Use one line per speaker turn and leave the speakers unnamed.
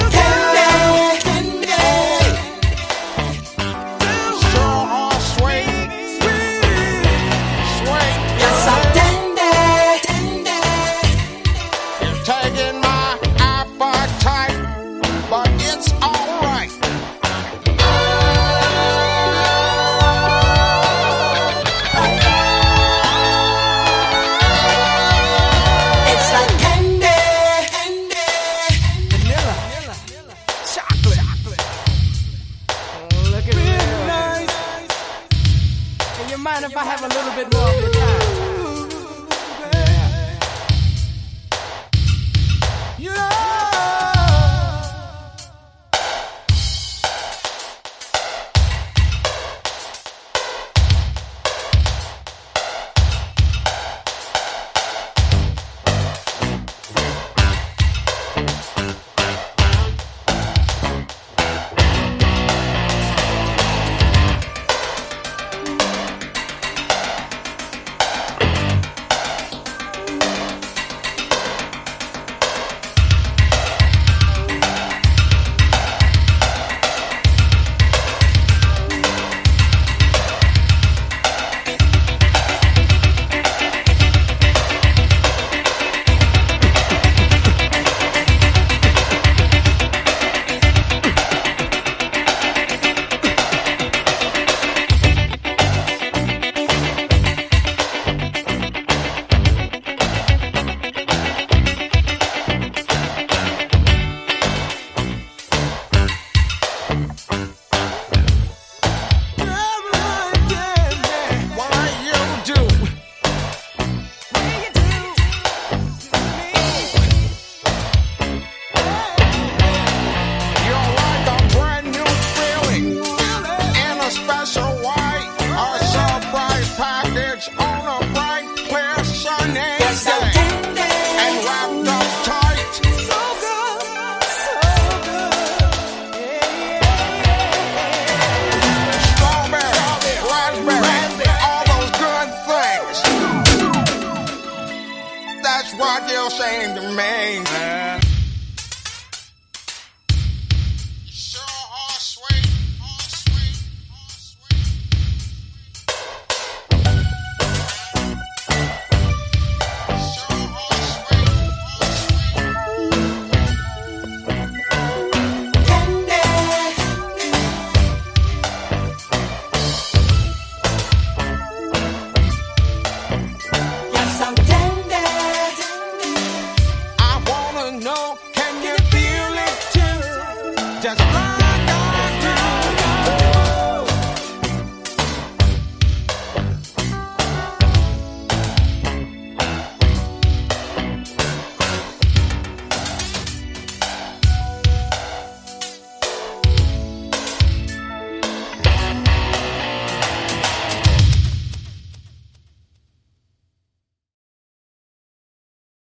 and.
mind if I have a little bit more of your time? You know.
what you're saying to me.